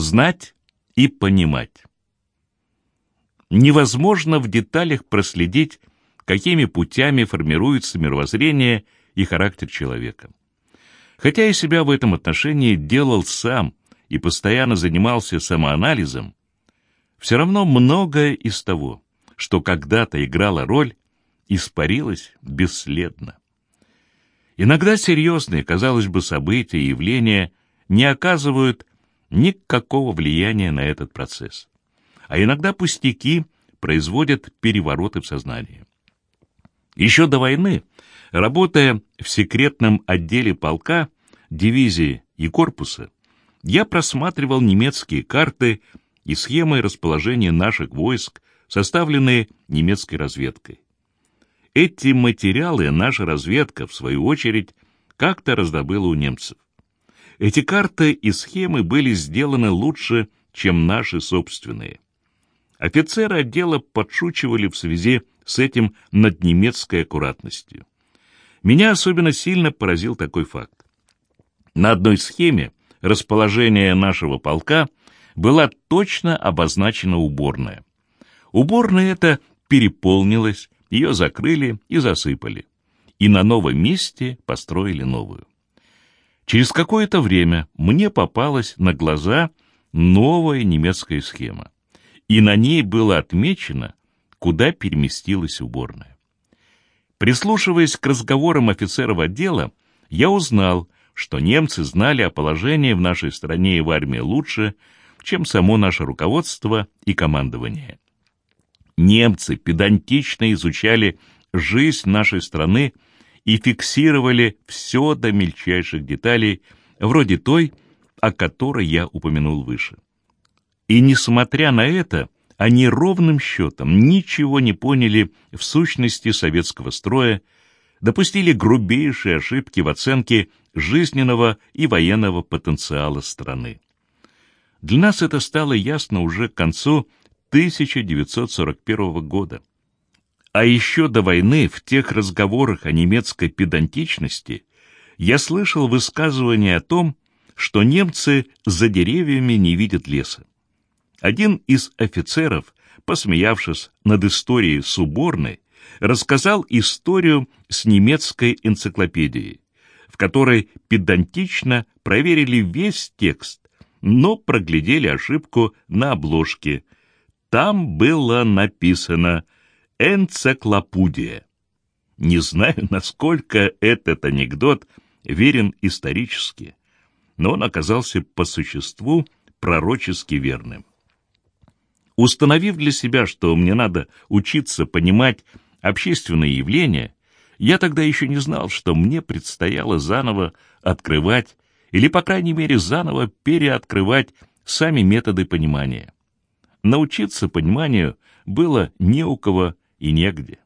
Знать и понимать. Невозможно в деталях проследить, какими путями формируется мировоззрение и характер человека. Хотя я себя в этом отношении делал сам и постоянно занимался самоанализом, все равно многое из того, что когда-то играло роль, испарилось бесследно. Иногда серьезные, казалось бы, события и явления не оказывают никакого влияния на этот процесс. А иногда пустяки производят перевороты в сознании. Еще до войны, работая в секретном отделе полка, дивизии и корпуса, я просматривал немецкие карты и схемы расположения наших войск, составленные немецкой разведкой. Эти материалы наша разведка, в свою очередь, как-то раздобыла у немцев. Эти карты и схемы были сделаны лучше, чем наши собственные. Офицеры отдела подшучивали в связи с этим над немецкой аккуратностью. Меня особенно сильно поразил такой факт. На одной схеме расположение нашего полка была точно обозначена уборная. Уборная эта переполнилась, ее закрыли и засыпали. И на новом месте построили новую. Через какое-то время мне попалась на глаза новая немецкая схема. И на ней было отмечено, куда переместилась уборная. Прислушиваясь к разговорам офицеров отдела, я узнал, что немцы знали о положении в нашей стране и в армии лучше, чем само наше руководство и командование немцы педантично изучали жизнь нашей страны и фиксировали все до мельчайших деталей, вроде той, о которой я упомянул выше. И несмотря на это, они ровным счетом ничего не поняли в сущности советского строя, допустили грубейшие ошибки в оценке жизненного и военного потенциала страны. Для нас это стало ясно уже к концу 1941 года. А еще до войны в тех разговорах о немецкой педантичности я слышал высказывание о том, что немцы за деревьями не видят леса. Один из офицеров, посмеявшись над историей Суборной, рассказал историю с немецкой энциклопедией, в которой педантично проверили весь текст, но проглядели ошибку на обложке – там было написано «энциклопудия». Не знаю, насколько этот анекдот верен исторически, но он оказался по существу пророчески верным. Установив для себя, что мне надо учиться понимать общественные явления, я тогда еще не знал, что мне предстояло заново открывать или, по крайней мере, заново переоткрывать сами методы понимания научиться пониманию было не у кого и негде.